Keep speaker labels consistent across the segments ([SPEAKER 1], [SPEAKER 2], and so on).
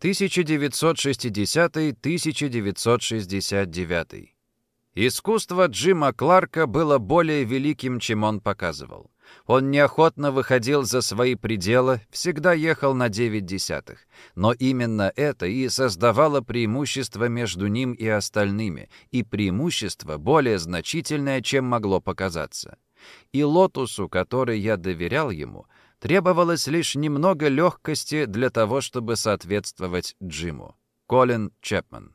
[SPEAKER 1] 1960-1969. Искусство Джима Кларка было более великим, чем он показывал. Он неохотно выходил за свои пределы, всегда ехал на 9 десятых. Но именно это и создавало преимущество между ним и остальными, и преимущество более значительное, чем могло показаться. И Лотусу, который я доверял ему, требовалось лишь немного легкости для того, чтобы соответствовать Джиму. Колин Чепман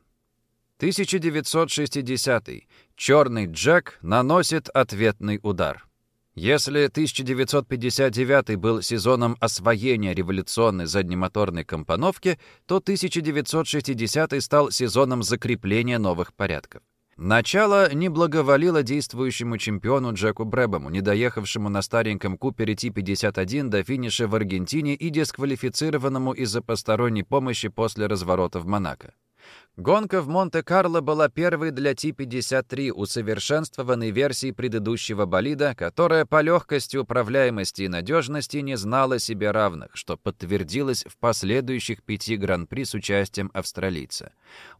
[SPEAKER 1] 1960. Черный Джек наносит ответный удар. Если 1959 был сезоном освоения революционной заднемоторной компоновки, то 1960 стал сезоном закрепления новых порядков. Начало не благоволило действующему чемпиону Джеку Брэбому, не доехавшему на стареньком Купере Ти-51 до финиша в Аргентине и дисквалифицированному из-за посторонней помощи после разворота в Монако. Гонка в Монте-Карло была первой для Ти-53 усовершенствованной версии предыдущего болида, которая по легкости, управляемости и надежности не знала себе равных, что подтвердилось в последующих пяти гран-при с участием австралийца.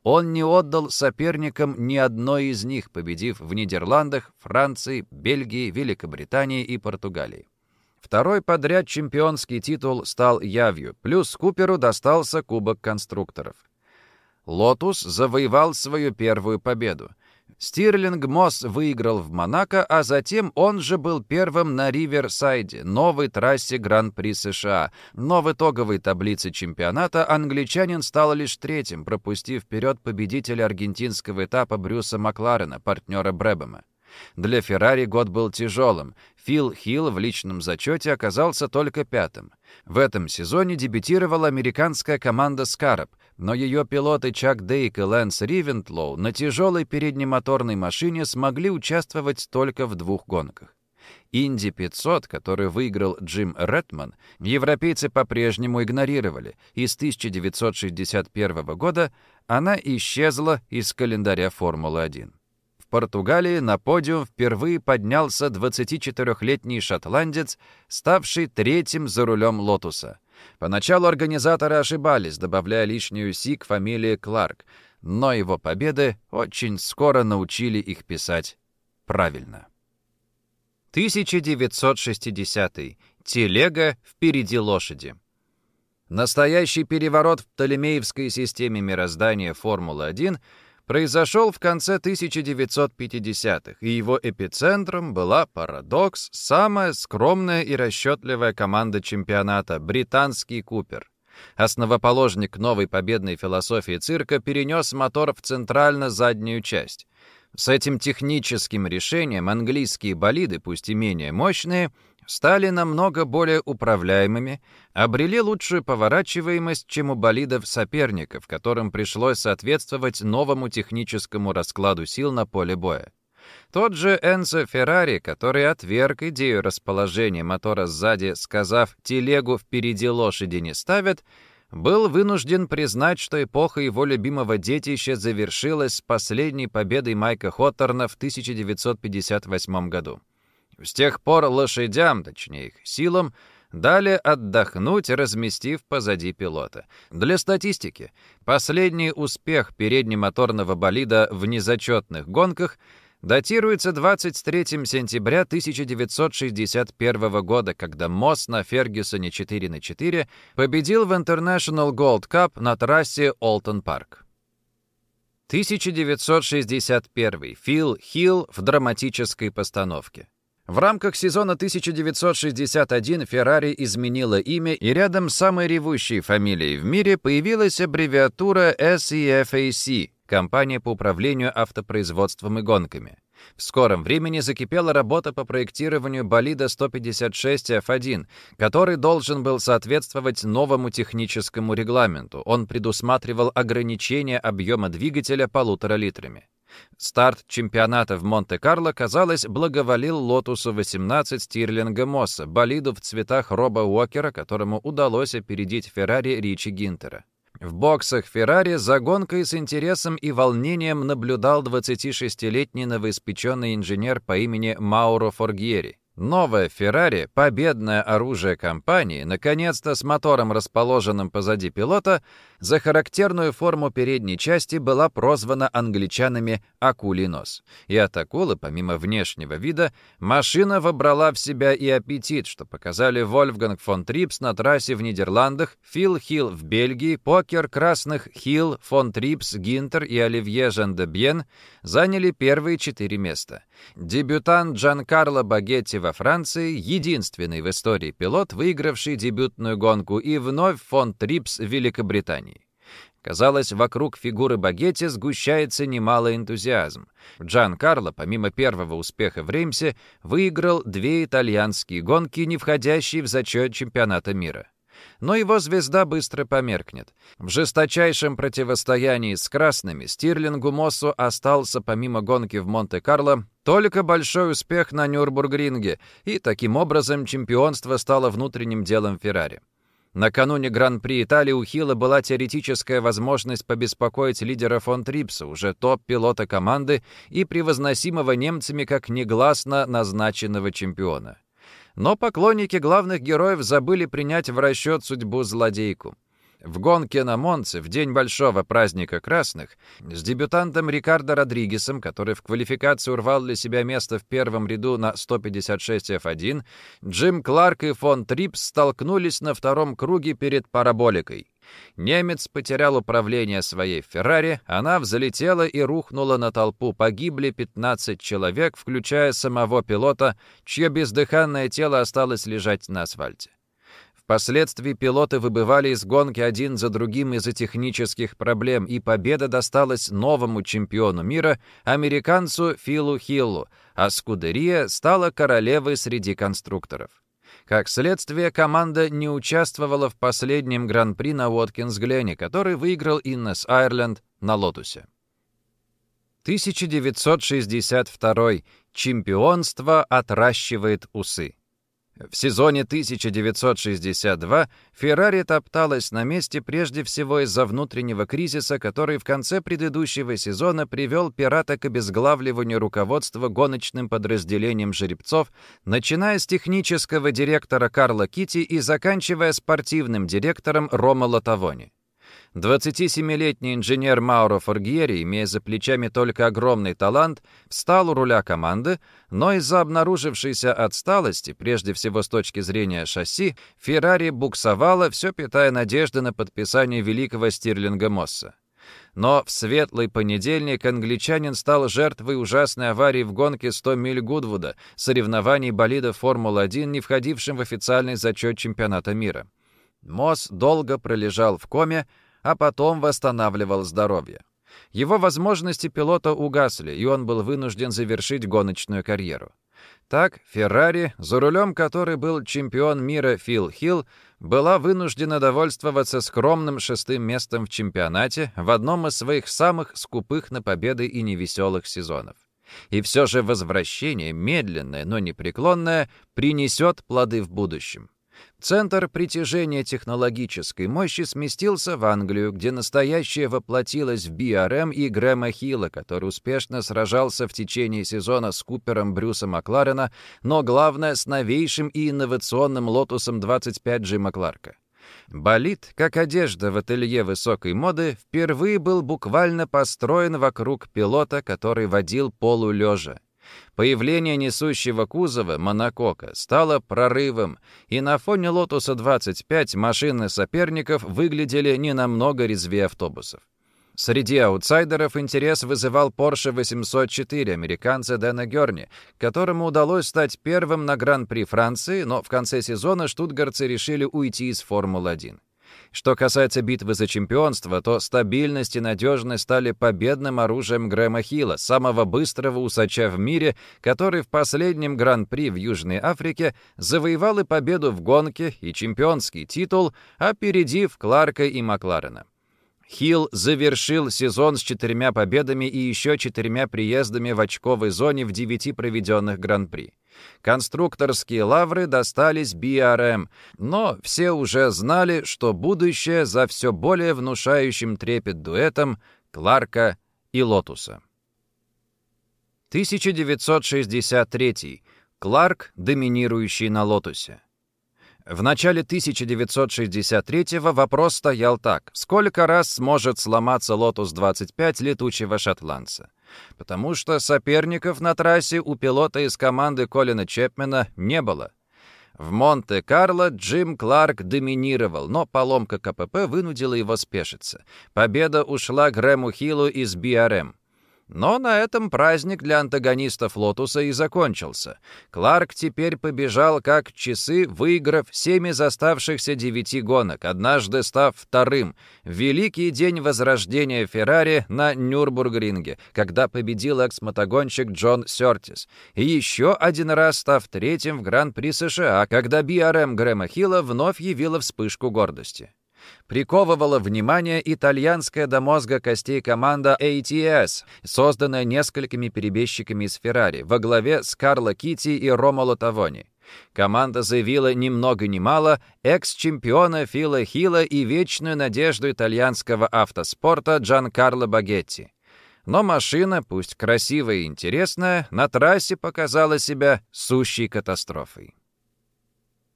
[SPEAKER 1] Он не отдал соперникам ни одной из них, победив в Нидерландах, Франции, Бельгии, Великобритании и Португалии. Второй подряд чемпионский титул стал явью, плюс Куперу достался Кубок конструкторов. Лотус завоевал свою первую победу. Стирлинг Мосс выиграл в Монако, а затем он же был первым на Риверсайде, новой трассе Гран-при США. Но в итоговой таблице чемпионата англичанин стал лишь третьим, пропустив вперед победителя аргентинского этапа Брюса Макларена, партнера Брэбема. Для Феррари год был тяжелым. Фил Хилл в личном зачете оказался только пятым. В этом сезоне дебютировала американская команда «Скараб», но ее пилоты Чак Дейк и Лэнс Ривентлоу на тяжелой переднемоторной машине смогли участвовать только в двух гонках. Инди 500, который выиграл Джим Редман, европейцы по-прежнему игнорировали, и с 1961 года она исчезла из календаря Формулы-1. В Португалии на подиум впервые поднялся 24-летний шотландец, ставший третьим за рулем «Лотуса». Поначалу организаторы ошибались, добавляя лишнюю «си» к фамилии Кларк, но его победы очень скоро научили их писать правильно. 1960. -й. Телега впереди лошади. Настоящий переворот в Птолемеевской системе мироздания Формулы-1 — произошел в конце 1950-х, и его эпицентром была парадокс, самая скромная и расчетливая команда чемпионата — британский Купер. Основоположник новой победной философии цирка перенес мотор в центрально-заднюю часть. С этим техническим решением английские болиды, пусть и менее мощные, стали намного более управляемыми, обрели лучшую поворачиваемость, чем у болидов соперников, которым пришлось соответствовать новому техническому раскладу сил на поле боя. Тот же Энцо Феррари, который отверг идею расположения мотора сзади, сказав «телегу впереди лошади не ставят», был вынужден признать, что эпоха его любимого детища завершилась с последней победой Майка Хоттерна в 1958 году. С тех пор лошадям, точнее их силам, дали отдохнуть, разместив позади пилота. Для статистики, последний успех переднемоторного болида в незачетных гонках датируется 23 сентября 1961 года, когда Мосс на Фергюсоне 4 на 4 победил в International Gold Cup на трассе Олтон Парк. 1961. Фил Хилл в драматической постановке. В рамках сезона 1961 Ferrari изменила имя, и рядом с самой ревущей фамилией в мире появилась аббревиатура SEFAC – компания по управлению автопроизводством и гонками. В скором времени закипела работа по проектированию болида 156 F1, который должен был соответствовать новому техническому регламенту. Он предусматривал ограничение объема двигателя полутора литрами. Старт чемпионата в Монте-Карло, казалось, благоволил «Лотусу 18» Стирлинга Мосса, болиду в цветах Роба Уокера, которому удалось опередить Феррари Ричи Гинтера. В боксах Феррари за гонкой с интересом и волнением наблюдал 26-летний новоиспеченный инженер по имени Мауро Форгьери. Новая «Феррари», победное оружие компании, наконец-то с мотором, расположенным позади пилота, за характерную форму передней части была прозвана англичанами «акулий нос». И от акулы, помимо внешнего вида, машина вобрала в себя и аппетит, что показали Вольфганг фон Трипс на трассе в Нидерландах, Фил Хилл в Бельгии, покер красных Хилл, фон Трипс, Гинтер и Оливье Жандебьен заняли первые четыре места. Дебютант Джан Карло Багетти во Франции, единственный в истории пилот, выигравший дебютную гонку, и вновь фон Трипс в Великобритании. Казалось, вокруг фигуры Багетти сгущается немало энтузиазм. Джан Карло, помимо первого успеха в Реймсе, выиграл две итальянские гонки, не входящие в зачет чемпионата мира но его звезда быстро померкнет. В жесточайшем противостоянии с красными Стирлингу Моссу остался помимо гонки в Монте-Карло только большой успех на Нюрбургринге, и таким образом чемпионство стало внутренним делом Феррари. Накануне Гран-при Италии у Хилла была теоретическая возможность побеспокоить лидера фон Трипса, уже топ-пилота команды и превозносимого немцами как негласно назначенного чемпиона. Но поклонники главных героев забыли принять в расчет судьбу злодейку. В гонке на Монце в день большого праздника красных с дебютантом Рикардо Родригесом, который в квалификации урвал для себя место в первом ряду на 156 F1, Джим Кларк и фон Трипс столкнулись на втором круге перед параболикой. Немец потерял управление своей «Феррари», она взлетела и рухнула на толпу. Погибли 15 человек, включая самого пилота, чье бездыханное тело осталось лежать на асфальте. Впоследствии пилоты выбывали из гонки один за другим из-за технических проблем, и победа досталась новому чемпиону мира, американцу Филу Хиллу, а Скудерия стала королевой среди конструкторов. Как следствие, команда не участвовала в последнем гран-при на Уоткинс-Глене, который выиграл Иннес Айрленд на «Лотусе». 1962. Чемпионство отращивает усы. В сезоне 1962 Феррари топталась на месте прежде всего из-за внутреннего кризиса, который в конце предыдущего сезона привел пирата к обезглавливанию руководства гоночным подразделением жеребцов, начиная с технического директора Карла Кити и заканчивая спортивным директором Рома Латавони. 27-летний инженер Мауро Форгьери, имея за плечами только огромный талант, встал у руля команды, но из-за обнаружившейся отсталости, прежде всего с точки зрения шасси, Феррари буксовала, все питая надежды на подписание великого Стирлинга Мосса. Но в светлый понедельник англичанин стал жертвой ужасной аварии в гонке 100 миль Гудвуда, соревнований болида Формулы-1, не входившим в официальный зачет чемпионата мира. Мосс долго пролежал в коме, а потом восстанавливал здоровье. Его возможности пилота угасли, и он был вынужден завершить гоночную карьеру. Так, Феррари, за рулем которой был чемпион мира Фил Хилл, была вынуждена довольствоваться скромным шестым местом в чемпионате в одном из своих самых скупых на победы и невеселых сезонов. И все же возвращение, медленное, но непреклонное, принесет плоды в будущем. Центр притяжения технологической мощи сместился в Англию, где настоящее воплотилось в BRM и Грэма Хилла, который успешно сражался в течение сезона с Купером Брюса Макларена, но главное — с новейшим и инновационным Лотусом 25G Макларка. Болид, как одежда в ателье высокой моды, впервые был буквально построен вокруг пилота, который водил полулежа. Появление несущего кузова монокока стало прорывом, и на фоне «Лотуса 25» машины соперников выглядели не намного резвее автобусов. Среди аутсайдеров интерес вызывал Porsche 804 американца Дэна Герни, которому удалось стать первым на Гран-при Франции, но в конце сезона штутгарцы решили уйти из Формулы-1. Что касается битвы за чемпионство, то стабильность и надежность стали победным оружием Грэма Хилла, самого быстрого усача в мире, который в последнем Гран-при в Южной Африке завоевал и победу в гонке, и чемпионский титул, опередив Кларка и Макларена. Хилл завершил сезон с четырьмя победами и еще четырьмя приездами в очковой зоне в девяти проведенных Гран-при. Конструкторские лавры достались BRM, но все уже знали, что будущее за все более внушающим трепет дуэтом Кларка и Лотуса. 1963. Кларк, доминирующий на «Лотусе». В начале 1963-го вопрос стоял так. Сколько раз сможет сломаться «Лотус-25» летучего шотландца? Потому что соперников на трассе у пилота из команды Колина Чепмена не было. В Монте-Карло Джим Кларк доминировал, но поломка КПП вынудила его спешиться. Победа ушла Грэму Хиллу из BRM. Но на этом праздник для антагонистов «Лотуса» и закончился. Кларк теперь побежал как часы, выиграв семь из оставшихся девяти гонок, однажды став вторым. Великий день возрождения Феррари на Нюрбургринге, когда победил экс-мотогонщик Джон Сёртис. И еще один раз став третьим в Гран-при США, когда BRM Грэма Хилла вновь явила вспышку гордости приковывала внимание итальянская до мозга костей команда ATS, созданная несколькими перебежчиками из Феррари, во главе с Карло Кити и Ромоло Тавони. Команда заявила ни много ни мало экс-чемпиона Фила Хила и вечную надежду итальянского автоспорта Джан Карло Багетти. Но машина, пусть красивая и интересная, на трассе показала себя сущей катастрофой.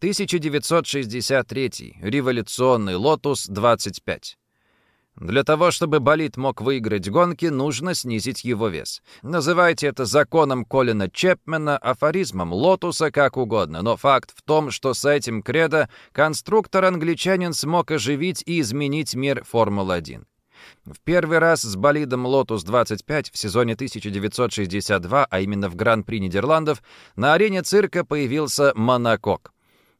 [SPEAKER 1] 1963. Революционный «Лотус-25». Для того, чтобы болид мог выиграть гонки, нужно снизить его вес. Называйте это законом Колина Чепмена, афоризмом Лотуса, как угодно, но факт в том, что с этим кредо конструктор-англичанин смог оживить и изменить мир Формулы-1. В первый раз с болидом «Лотус-25» в сезоне 1962, а именно в Гран-при Нидерландов, на арене цирка появился монокок.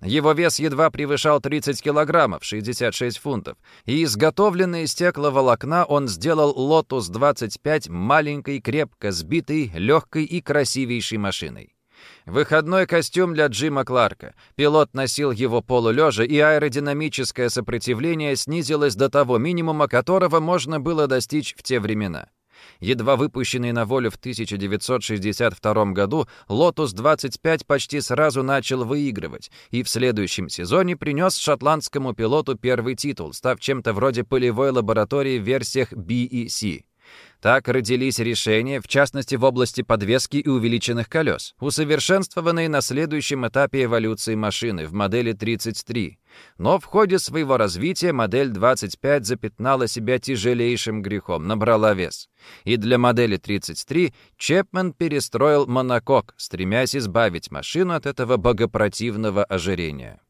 [SPEAKER 1] Его вес едва превышал 30 килограммов, 66 фунтов, и изготовленный из стекловолокна он сделал «Лотус-25» маленькой, крепко сбитой, легкой и красивейшей машиной. Выходной костюм для Джима Кларка. Пилот носил его полулежа, и аэродинамическое сопротивление снизилось до того минимума, которого можно было достичь в те времена. Едва выпущенный на волю в 1962 году, «Лотус-25» почти сразу начал выигрывать и в следующем сезоне принес шотландскому пилоту первый титул, став чем-то вроде полевой лаборатории в версиях B и C. Так родились решения, в частности в области подвески и увеличенных колес, усовершенствованные на следующем этапе эволюции машины в модели 33. Но в ходе своего развития модель 25 запятнала себя тяжелейшим грехом, набрала вес. И для модели 33 Чепмен перестроил монокок, стремясь избавить машину от этого богопротивного ожирения.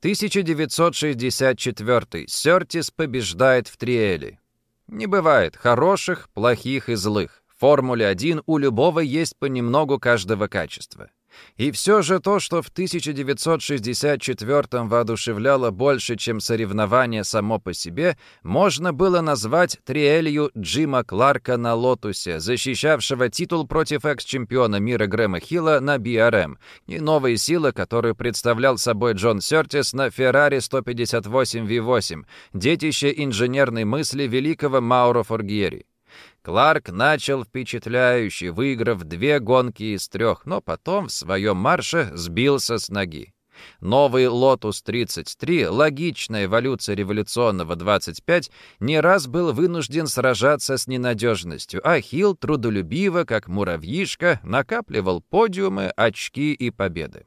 [SPEAKER 1] 1964. Сёртис побеждает в Триэле. Не бывает хороших, плохих и злых. В Формуле-1 у любого есть понемногу каждого качества. И все же то, что в 1964-м воодушевляло больше, чем соревнование само по себе, можно было назвать триэлью Джима Кларка на «Лотусе», защищавшего титул против экс-чемпиона мира Грэма Хилла на BRM, и новой силы, которую представлял собой Джон Сёртис на Ferrari 158 V8, детище инженерной мысли великого Мауро Форгьери. Кларк начал впечатляюще, выиграв две гонки из трех, но потом в своем марше сбился с ноги. Новый «Лотус-33», логичная эволюция революционного 25, не раз был вынужден сражаться с ненадежностью, а Хилл трудолюбиво, как муравьишка, накапливал подиумы, очки и победы.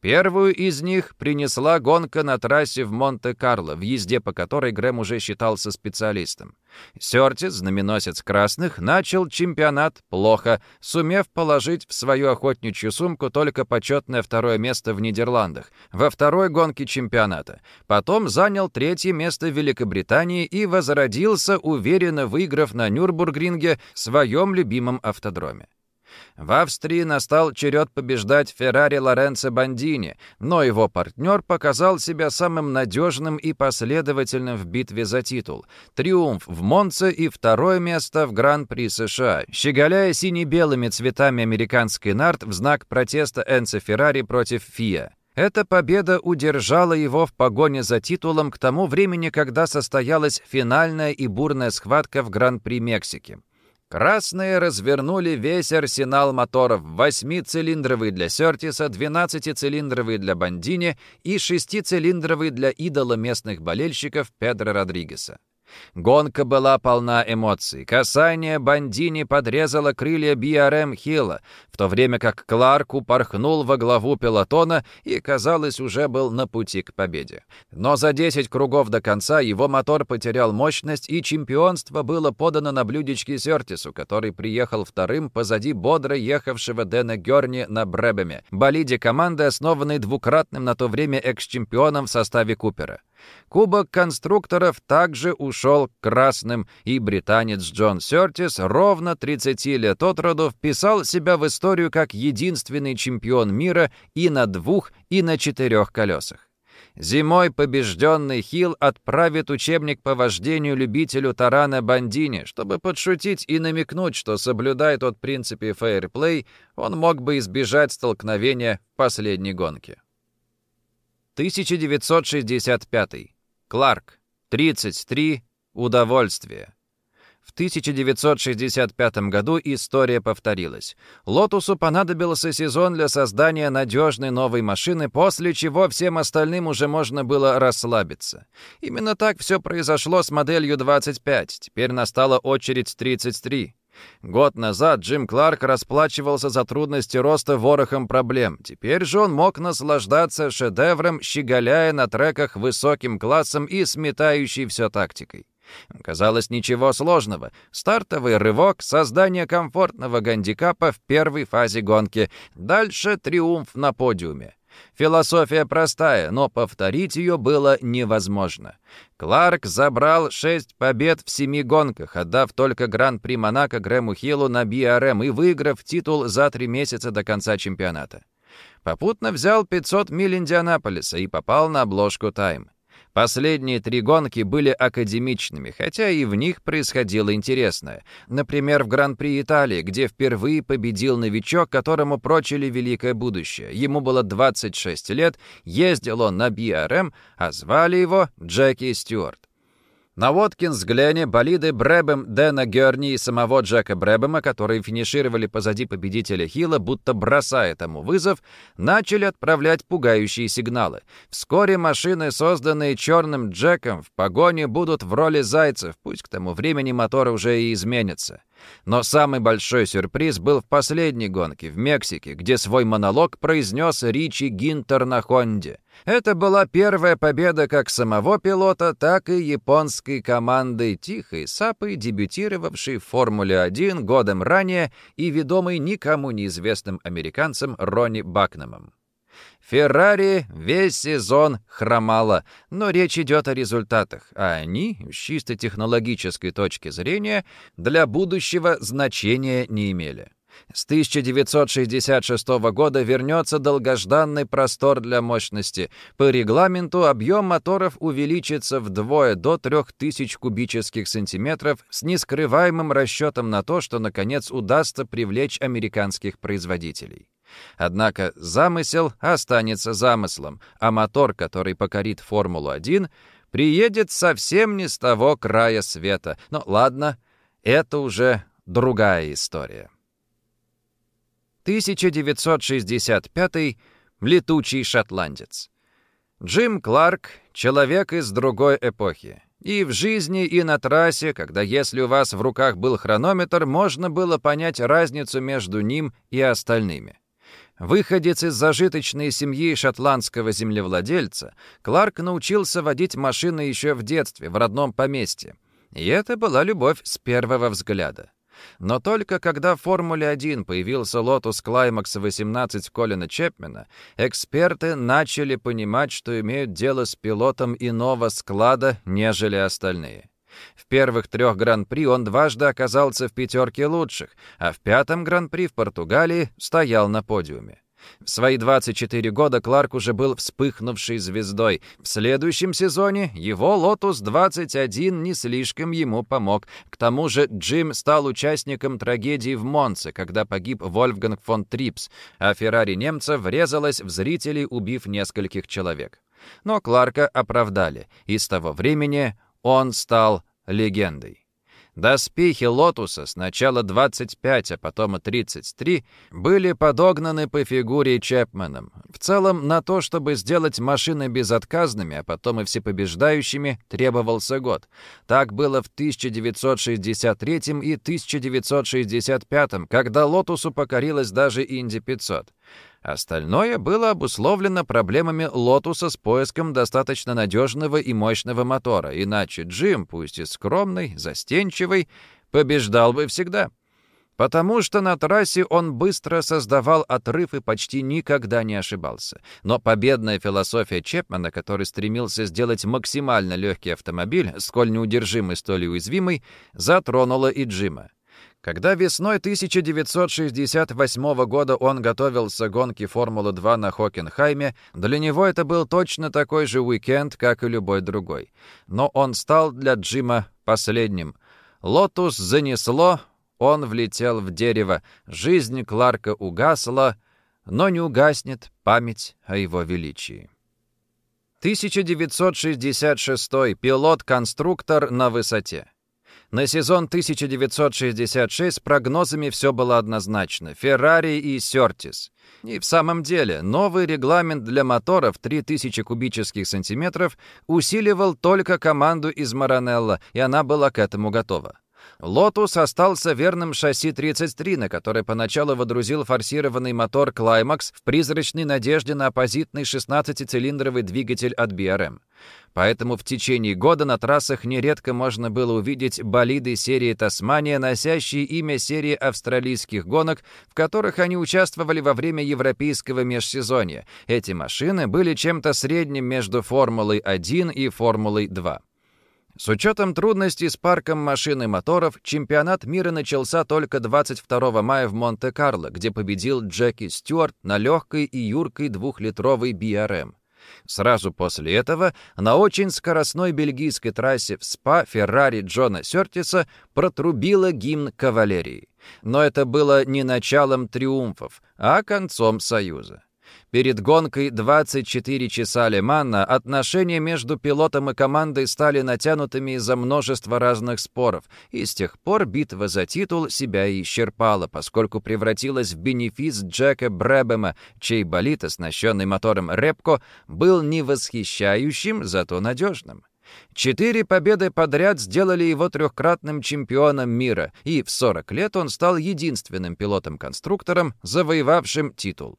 [SPEAKER 1] Первую из них принесла гонка на трассе в Монте-Карло, в езде по которой Грэм уже считался специалистом. Сёртис, знаменосец красных, начал чемпионат плохо, сумев положить в свою охотничью сумку только почетное второе место в Нидерландах, во второй гонке чемпионата. Потом занял третье место в Великобритании и возродился, уверенно выиграв на Нюрбургринге своем любимом автодроме. В Австрии настал черед побеждать Феррари Лоренцо Бандини, но его партнер показал себя самым надежным и последовательным в битве за титул. Триумф в Монце и второе место в Гран-при США, щеголяя сине-белыми цветами американской нарт в знак протеста Энцо Феррари против ФИА. Эта победа удержала его в погоне за титулом к тому времени, когда состоялась финальная и бурная схватка в Гран-при Мексики. Красные развернули весь арсенал моторов, 8-цилиндровый для Сертиса, 12-цилиндровый для Бандини и 6-цилиндровый для идола местных болельщиков Педро Родригеса. Гонка была полна эмоций. Касание Бандини подрезало крылья BRM Хилла, в то время как Кларк упорхнул во главу пелотона и, казалось, уже был на пути к победе. Но за 10 кругов до конца его мотор потерял мощность, и чемпионство было подано на блюдечке Сертису, который приехал вторым позади бодро ехавшего Дэна Герни на Бребеме, болиде команды, основанной двукратным на то время экс-чемпионом в составе Купера. Кубок конструкторов также ушел к красным, и британец Джон Сертис, ровно 30 лет от роду, вписал себя в историю как единственный чемпион мира и на двух, и на четырех колесах. Зимой побежденный Хилл отправит учебник по вождению любителю Тарана Бандини, чтобы подшутить и намекнуть, что, соблюдая тот принципе фейерплей, он мог бы избежать столкновения в последней гонке. 1965. Кларк. 33. Удовольствие. В 1965 году история повторилась. «Лотусу» понадобился сезон для создания надежной новой машины, после чего всем остальным уже можно было расслабиться. Именно так все произошло с моделью 25. Теперь настала очередь 33. Год назад Джим Кларк расплачивался за трудности роста ворохом проблем. Теперь же он мог наслаждаться шедевром, щеголяя на треках высоким классом и сметающей все тактикой. Казалось, ничего сложного. Стартовый рывок, создание комфортного гандикапа в первой фазе гонки. Дальше триумф на подиуме. Философия простая, но повторить ее было невозможно. Кларк забрал шесть побед в семи гонках, отдав только Гран-при Монако Грэму Хиллу на BRM и выиграв титул за три месяца до конца чемпионата. Попутно взял 500 миль Индианаполиса и попал на обложку «Тайм». Последние три гонки были академичными, хотя и в них происходило интересное. Например, в Гран-при Италии, где впервые победил новичок, которому прочили великое будущее. Ему было 26 лет, ездил он на BRM, а звали его Джеки Стюарт. На Воткинс Глене болиды Брэбем, Дэна Герни и самого Джека Брэбема, которые финишировали позади победителя Хилла, будто бросая ему вызов, начали отправлять пугающие сигналы. Вскоре машины, созданные черным Джеком, в погоне будут в роли зайцев, пусть к тому времени мотор уже и изменится. Но самый большой сюрприз был в последней гонке в Мексике, где свой монолог произнес Ричи Гинтер на Хонде. Это была первая победа как самого пилота, так и японской команды «Тихой Сапы», дебютировавшей в «Формуле-1» годом ранее и ведомой никому неизвестным американцем Ронни Бакномом. Феррари весь сезон хромала, но речь идет о результатах, а они, с чисто технологической точки зрения, для будущего значения не имели. С 1966 года вернется долгожданный простор для мощности. По регламенту объем моторов увеличится вдвое до 3000 кубических сантиметров с нескрываемым расчетом на то, что, наконец, удастся привлечь американских производителей. Однако замысел останется замыслом, а мотор, который покорит Формулу-1, приедет совсем не с того края света. Но ладно, это уже другая история. 1965 «Летучий шотландец». Джим Кларк — человек из другой эпохи. И в жизни, и на трассе, когда если у вас в руках был хронометр, можно было понять разницу между ним и остальными. Выходец из зажиточной семьи шотландского землевладельца, Кларк научился водить машины еще в детстве, в родном поместье. И это была любовь с первого взгляда. Но только когда в Формуле-1 появился Lotus Climax 18 Колина Чепмена, эксперты начали понимать, что имеют дело с пилотом иного склада, нежели остальные. В первых трех Гран-при он дважды оказался в пятерке лучших, а в пятом Гран-при в Португалии стоял на подиуме. В свои 24 года Кларк уже был вспыхнувшей звездой. В следующем сезоне его «Лотус-21» не слишком ему помог. К тому же Джим стал участником трагедии в Монце, когда погиб Вольфганг фон Трипс, а Феррари немца врезалась в зрителей, убив нескольких человек. Но Кларка оправдали, и с того времени он стал легендой. Доспехи «Лотуса» сначала 25, а потом и 33 были подогнаны по фигуре Чепменом. В целом, на то, чтобы сделать машины безотказными, а потом и всепобеждающими, требовался год. Так было в 1963 и 1965, когда «Лотусу» покорилась даже Инди-500. Остальное было обусловлено проблемами «Лотуса» с поиском достаточно надежного и мощного мотора, иначе Джим, пусть и скромный, застенчивый, побеждал бы всегда. Потому что на трассе он быстро создавал отрыв и почти никогда не ошибался. Но победная философия Чепмана, который стремился сделать максимально легкий автомобиль, сколь неудержимый, столь уязвимый, затронула и Джима. Когда весной 1968 года он готовился к гонке Формулы-2 на Хокенхайме, для него это был точно такой же уикенд, как и любой другой. Но он стал для Джима последним. «Лотус» занесло, он влетел в дерево, жизнь Кларка угасла, но не угаснет память о его величии. 1966 пилот-конструктор на высоте. На сезон 1966 с прогнозами все было однозначно. Феррари и Сертис. И в самом деле, новый регламент для моторов 3000 кубических сантиметров усиливал только команду из Маранелло, и она была к этому готова. «Лотус» остался верным шасси 33, на который поначалу водрузил форсированный мотор «Клаймакс» в призрачной надежде на оппозитный 16-цилиндровый двигатель от BRM. Поэтому в течение года на трассах нередко можно было увидеть болиды серии «Тасмания», носящие имя серии австралийских гонок, в которых они участвовали во время европейского межсезонья. Эти машины были чем-то средним между «Формулой-1» и «Формулой-2». С учетом трудностей с парком машин и моторов, чемпионат мира начался только 22 мая в Монте-Карло, где победил Джеки Стюарт на легкой и юркой двухлитровой BRM. Сразу после этого на очень скоростной бельгийской трассе в СПА Феррари Джона Сертиса протрубила гимн кавалерии. Но это было не началом триумфов, а концом союза. Перед гонкой 24 часа Лемана отношения между пилотом и командой стали натянутыми из-за множества разных споров, и с тех пор битва за титул себя исчерпала, поскольку превратилась в бенефис Джека Брэбема, чей болид, оснащенный мотором Репко, был не восхищающим, зато надежным. Четыре победы подряд сделали его трехкратным чемпионом мира, и в 40 лет он стал единственным пилотом-конструктором, завоевавшим титул.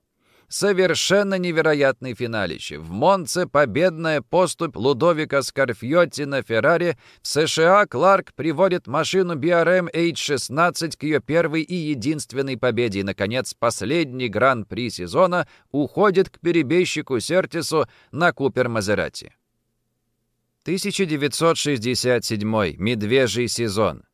[SPEAKER 1] Совершенно невероятный финалище. В Монце победная поступь Лудовика Скарфьотти на Феррари. В США Кларк приводит машину BRM H16 к ее первой и единственной победе. И, наконец, последний гран-при сезона уходит к перебежчику Сертису на Купер Мазерати. 1967. Медвежий сезон.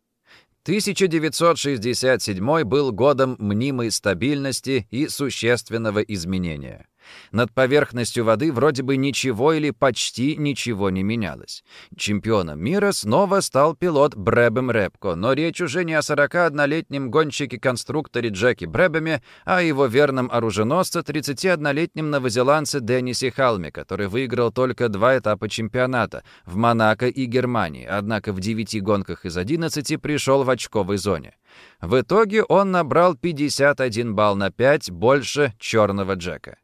[SPEAKER 1] 1967 был годом мнимой стабильности и существенного изменения. Над поверхностью воды вроде бы ничего или почти ничего не менялось. Чемпионом мира снова стал пилот Брэбем Рэпко, но речь уже не о 41-летнем гонщике-конструкторе Джеки Брэбеме, а о его верном оруженосце 31-летнем новозеландце Деннисе Халме, который выиграл только два этапа чемпионата — в Монако и Германии, однако в 9 гонках из 11 пришел в очковой зоне. В итоге он набрал 51 балл на 5 больше черного Джека.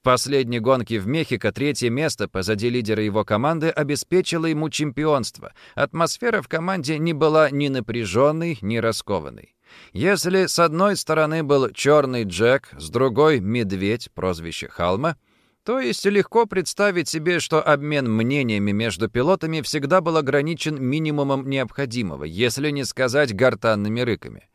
[SPEAKER 1] В последней гонке в Мехико третье место позади лидера его команды обеспечило ему чемпионство. Атмосфера в команде не была ни напряженной, ни раскованной. Если с одной стороны был черный Джек, с другой — медведь, прозвище Халма, то есть легко представить себе, что обмен мнениями между пилотами всегда был ограничен минимумом необходимого, если не сказать гортанными рыками.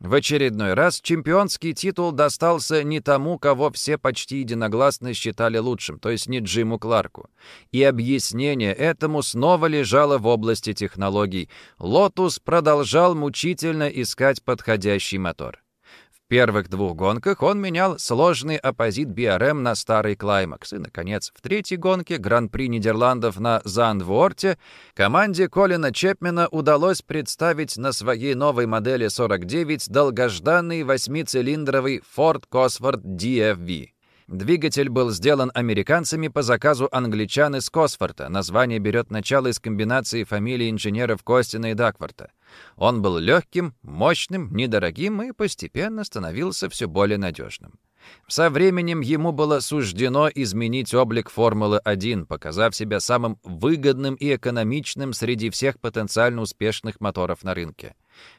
[SPEAKER 1] В очередной раз чемпионский титул достался не тому, кого все почти единогласно считали лучшим, то есть не Джиму Кларку. И объяснение этому снова лежало в области технологий. «Лотус» продолжал мучительно искать подходящий мотор первых двух гонках он менял сложный оппозит BRM на старый Клаймакс. И, наконец, в третьей гонке Гран-при Нидерландов на Зандворте команде Колина Чепмена удалось представить на своей новой модели 49 долгожданный восьмицилиндровый Ford Cosworth DFV. Двигатель был сделан американцами по заказу англичан из Косфорта. Название берет начало из комбинации фамилий инженеров Костина и Дакворта. Он был легким, мощным, недорогим и постепенно становился все более надежным. Со временем ему было суждено изменить облик Формулы-1, показав себя самым выгодным и экономичным среди всех потенциально успешных моторов на рынке.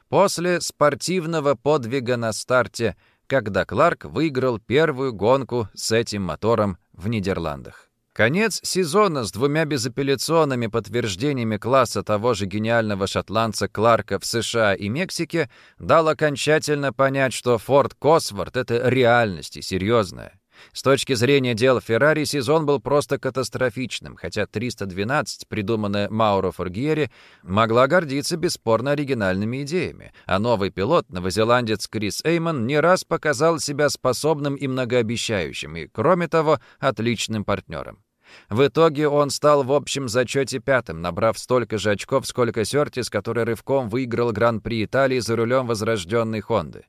[SPEAKER 1] После спортивного подвига на старте, когда Кларк выиграл первую гонку с этим мотором в Нидерландах. Конец сезона с двумя безапелляционными подтверждениями класса того же гениального шотландца Кларка в США и Мексике дал окончательно понять, что Форд Косворт — это реальность и серьезная. С точки зрения дел Феррари сезон был просто катастрофичным, хотя 312, придуманная Мауро Форгьери, могла гордиться бесспорно оригинальными идеями, а новый пилот, новозеландец Крис Эймон, не раз показал себя способным и многообещающим, и, кроме того, отличным партнером. В итоге он стал в общем зачете пятым, набрав столько же очков, сколько Сёртис, который рывком выиграл Гран-при Италии за рулем возрожденной Хонды.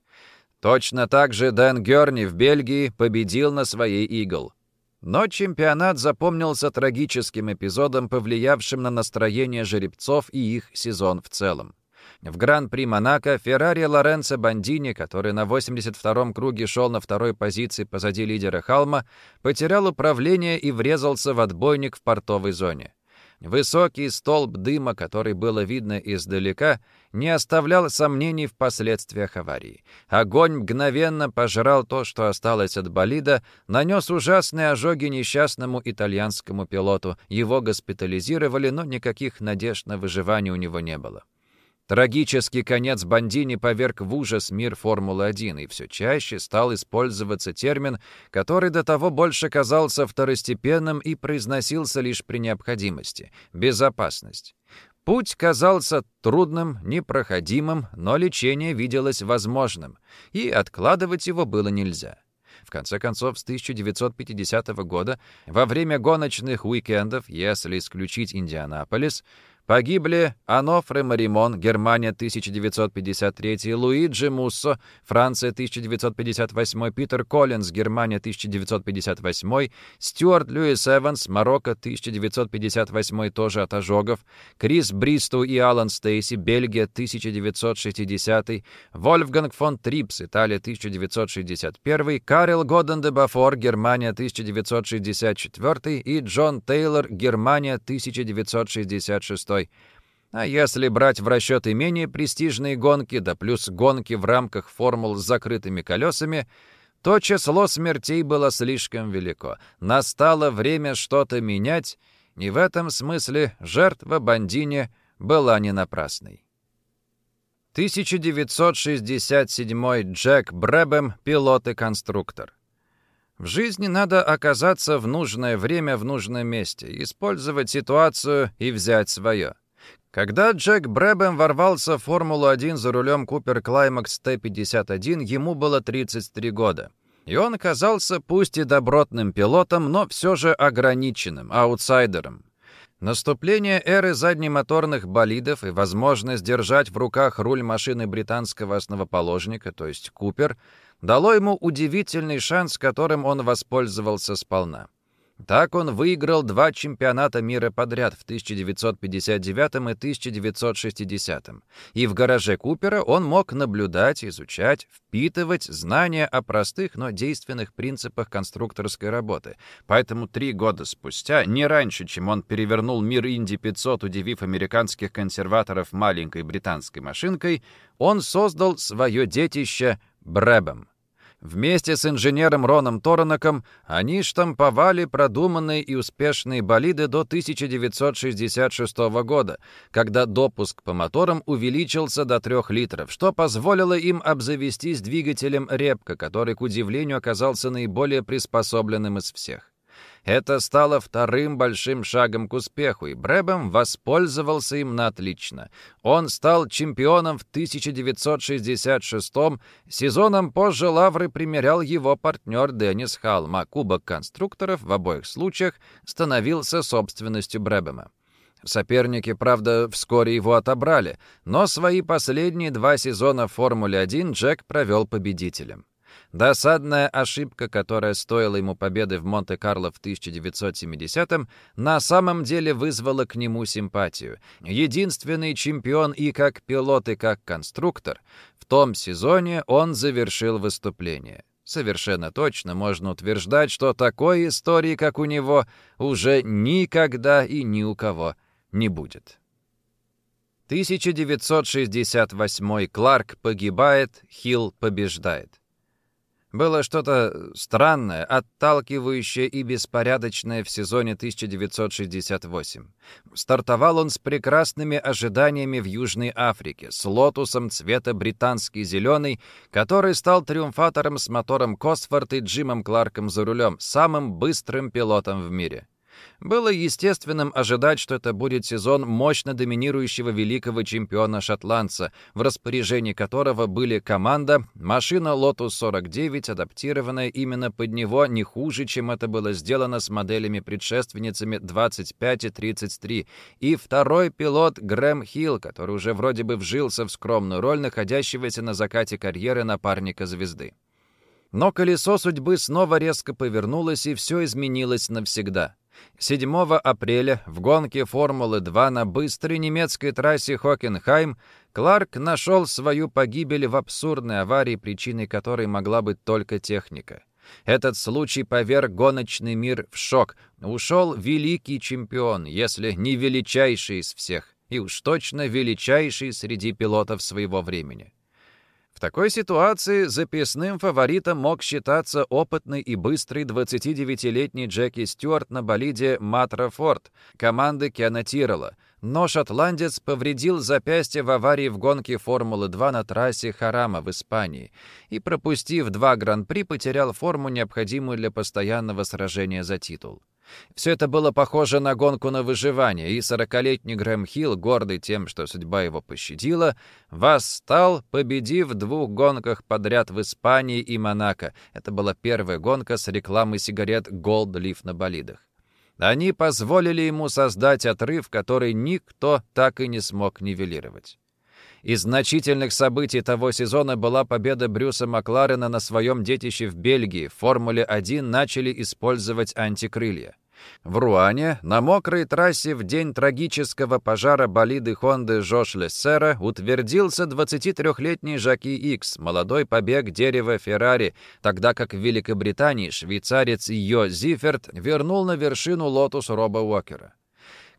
[SPEAKER 1] Точно так же Дэн Герни в Бельгии победил на своей «Игл». Но чемпионат запомнился трагическим эпизодом, повлиявшим на настроение жеребцов и их сезон в целом. В Гран-при Монако Феррари Лоренцо Бандини, который на 82-м круге шел на второй позиции позади лидера Халма, потерял управление и врезался в отбойник в портовой зоне. Высокий столб дыма, который было видно издалека, не оставлял сомнений в последствиях аварии. Огонь мгновенно пожрал то, что осталось от болида, нанес ужасные ожоги несчастному итальянскому пилоту. Его госпитализировали, но никаких надежд на выживание у него не было. Трагический конец Бандини поверг в ужас мир Формулы-1, и все чаще стал использоваться термин, который до того больше казался второстепенным и произносился лишь при необходимости — безопасность. Путь казался трудным, непроходимым, но лечение виделось возможным, и откладывать его было нельзя. В конце концов, с 1950 года, во время гоночных уикендов, если исключить Индианаполис, Погибли Анофре Маримон, Германия 1953, Луиджи Муссо, Франция 1958, Питер Коллинз, Германия 1958, Стюарт Льюис Эванс, Марокко 1958, тоже от ожогов, Крис Бристоу и Алан Стейси, Бельгия 1960, Вольфганг фон Трипс, Италия 1961, Карел Годен де Бофор, Германия 1964 и Джон Тейлор, Германия 1966 шестой. А если брать в расчет и менее престижные гонки, да плюс гонки в рамках формул с закрытыми колесами, то число смертей было слишком велико. Настало время что-то менять, и в этом смысле жертва Бандини была не напрасной. 1967 Джек Брэбэм, пилот и конструктор. В жизни надо оказаться в нужное время в нужном месте, использовать ситуацию и взять свое. Когда Джек Брэбэм ворвался в Формулу-1 за рулем Купер Клаймакс Т-51, ему было 33 года. И он оказался пусть и добротным пилотом, но все же ограниченным, аутсайдером. Наступление эры заднемоторных болидов и возможность держать в руках руль машины британского основоположника, то есть Купер, дало ему удивительный шанс, которым он воспользовался сполна. Так он выиграл два чемпионата мира подряд в 1959 и 1960. И в гараже Купера он мог наблюдать, изучать, впитывать знания о простых, но действенных принципах конструкторской работы. Поэтому три года спустя, не раньше, чем он перевернул мир Инди-500, удивив американских консерваторов маленькой британской машинкой, он создал свое детище Брэбом. Вместе с инженером Роном Торонаком они штамповали продуманные и успешные болиды до 1966 года, когда допуск по моторам увеличился до 3 литров, что позволило им обзавестись двигателем «Репка», который, к удивлению, оказался наиболее приспособленным из всех. Это стало вторым большим шагом к успеху, и Брэбэм воспользовался им на отлично. Он стал чемпионом в 1966 -м. Сезоном позже лавры примерял его партнер Деннис Халм, а Кубок конструкторов в обоих случаях становился собственностью Брэбэма. Соперники, правда, вскоре его отобрали, но свои последние два сезона в Формуле-1 Джек провел победителем. Досадная ошибка, которая стоила ему победы в Монте-Карло в 1970-м, на самом деле вызвала к нему симпатию. Единственный чемпион и как пилот, и как конструктор, в том сезоне он завершил выступление. Совершенно точно можно утверждать, что такой истории, как у него, уже никогда и ни у кого не будет. 1968 Кларк погибает, Хилл побеждает. Было что-то странное, отталкивающее и беспорядочное в сезоне 1968. Стартовал он с прекрасными ожиданиями в Южной Африке, с лотусом цвета британский зеленый, который стал триумфатором с мотором Косфорд и Джимом Кларком за рулем, самым быстрым пилотом в мире. Было естественным ожидать, что это будет сезон мощно доминирующего великого чемпиона-шотландца, в распоряжении которого были команда, машина Lotus 49, адаптированная именно под него не хуже, чем это было сделано с моделями-предшественницами 25 и 33, и второй пилот Грэм Хилл, который уже вроде бы вжился в скромную роль находящегося на закате карьеры напарника звезды. Но колесо судьбы снова резко повернулось, и все изменилось навсегда. 7 апреля в гонке Формулы-2 на быстрой немецкой трассе Хокенхайм Кларк нашел свою погибель в абсурдной аварии, причиной которой могла быть только техника. Этот случай поверг гоночный мир в шок. Ушел великий чемпион, если не величайший из всех, и уж точно величайший среди пилотов своего времени такой ситуации записным фаворитом мог считаться опытный и быстрый 29-летний Джеки Стюарт на болиде Матра Форд команды Кена Тирола, но шотландец повредил запястье в аварии в гонке Формулы-2 на трассе Харама в Испании и, пропустив два гран-при, потерял форму, необходимую для постоянного сражения за титул. Все это было похоже на гонку на выживание, и сорокалетний Грэм Хилл, гордый тем, что судьба его пощадила, восстал, победив в двух гонках подряд в Испании и Монако. Это была первая гонка с рекламой сигарет Gold Leaf на болидах. Они позволили ему создать отрыв, который никто так и не смог нивелировать. Из значительных событий того сезона была победа Брюса Макларена на своем детище в Бельгии. В Формуле-1 начали использовать антикрылья. В Руане на мокрой трассе в день трагического пожара болиды Хонды Жош Лессера утвердился 23-летний Жаки Икс, молодой побег дерева Феррари, тогда как в Великобритании швейцарец Йо Зиферт вернул на вершину Лотус Роба Уокера.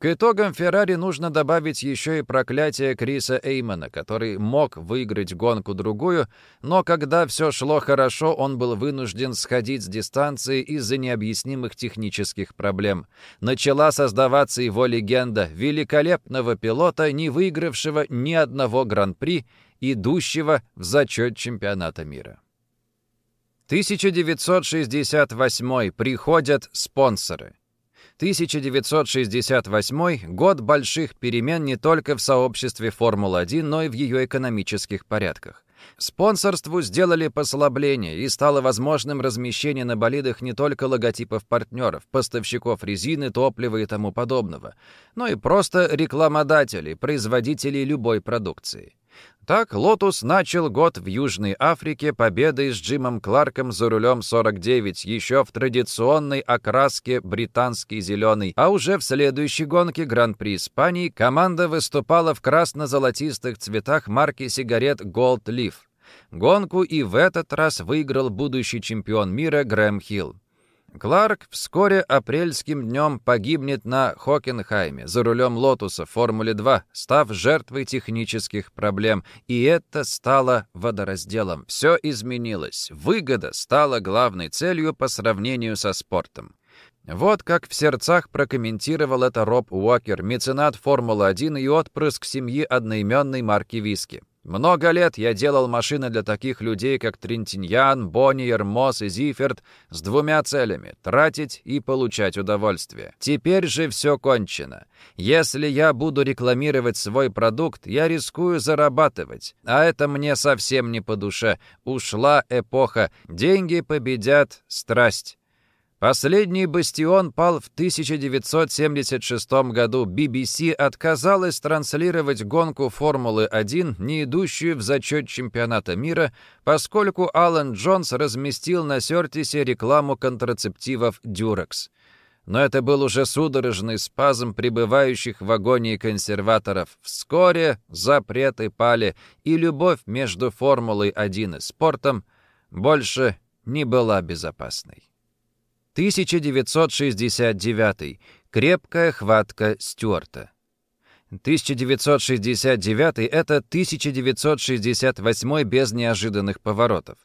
[SPEAKER 1] К итогам Феррари нужно добавить еще и проклятие Криса Эймона, который мог выиграть гонку-другую, но когда все шло хорошо, он был вынужден сходить с дистанции из-за необъяснимых технических проблем. Начала создаваться его легенда великолепного пилота, не выигравшего ни одного гран-при, идущего в зачет чемпионата мира. 1968 приходят спонсоры. 1968 — год больших перемен не только в сообществе Формулы-1, но и в ее экономических порядках. Спонсорству сделали послабление, и стало возможным размещение на болидах не только логотипов партнеров, поставщиков резины, топлива и тому подобного, но и просто рекламодателей, производителей любой продукции. Так «Лотус» начал год в Южной Африке победой с Джимом Кларком за рулем 49, еще в традиционной окраске британский зеленый, а уже в следующей гонке Гран-при Испании команда выступала в красно-золотистых цветах марки сигарет Gold Leaf. Гонку и в этот раз выиграл будущий чемпион мира Грэм Хилл. Кларк вскоре апрельским днем погибнет на Хокенхайме за рулем «Лотуса» в Формуле-2, став жертвой технических проблем. И это стало водоразделом. Все изменилось. Выгода стала главной целью по сравнению со спортом. Вот как в сердцах прокомментировал это Роб Уокер, меценат Формулы-1 и отпрыск семьи одноименной марки виски. Много лет я делал машины для таких людей, как Трентиньян, Бонниер, Мосс и Зиферт, с двумя целями — тратить и получать удовольствие. Теперь же все кончено. Если я буду рекламировать свой продукт, я рискую зарабатывать. А это мне совсем не по душе. Ушла эпоха. Деньги победят страсть. Последний бастион пал в 1976 году. BBC отказалась транслировать гонку Формулы-1, не идущую в зачет чемпионата мира, поскольку Алан Джонс разместил на Сертисе рекламу контрацептивов «Дюрекс». Но это был уже судорожный спазм пребывающих в вагоне консерваторов. Вскоре запреты пали, и любовь между Формулой-1 и спортом больше не была безопасной. 1969. Крепкая хватка Стюарта. 1969 — это 1968 без неожиданных поворотов.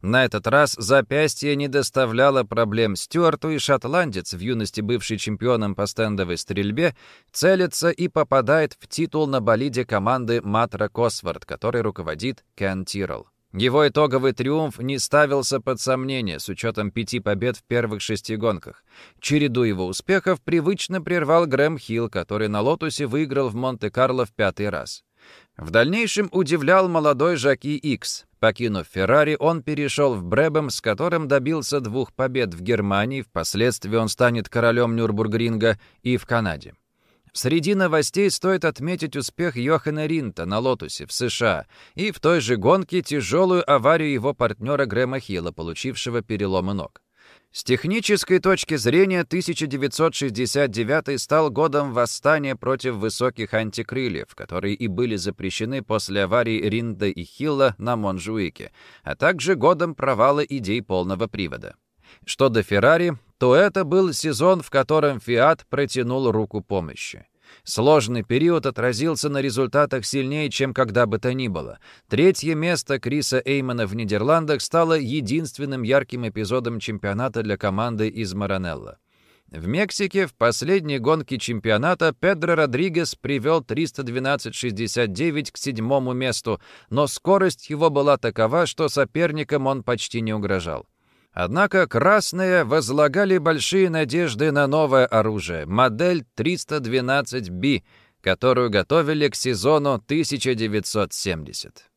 [SPEAKER 1] На этот раз запястье не доставляло проблем Стюарту, и шотландец, в юности бывший чемпионом по стендовой стрельбе, целится и попадает в титул на болиде команды Матра Косвард, который руководит Кен Тирл. Его итоговый триумф не ставился под сомнение с учетом пяти побед в первых шести гонках. Череду его успехов привычно прервал Грэм Хилл, который на «Лотусе» выиграл в Монте-Карло в пятый раз. В дальнейшем удивлял молодой Жаки Икс. Покинув Феррари, он перешел в Брэбем, с которым добился двух побед в Германии, впоследствии он станет королем Нюрбургринга, и в Канаде. Среди новостей стоит отметить успех Йохана Риндта на «Лотусе» в США и в той же гонке тяжелую аварию его партнера Грэма Хилла, получившего переломы ног. С технической точки зрения 1969 стал годом восстания против высоких антикрыльев, которые и были запрещены после аварии Риндта и Хилла на Монжуике, а также годом провала идей полного привода. Что до Феррари, то это был сезон, в котором Фиат протянул руку помощи. Сложный период отразился на результатах сильнее, чем когда бы то ни было. Третье место Криса Эймана в Нидерландах стало единственным ярким эпизодом чемпионата для команды из Маранелло. В Мексике в последней гонке чемпионата Педро Родригес привел 312.69 к седьмому месту, но скорость его была такова, что соперникам он почти не угрожал. Однако красные возлагали большие надежды на новое оружие, модель 312B, которую готовили к сезону 1970.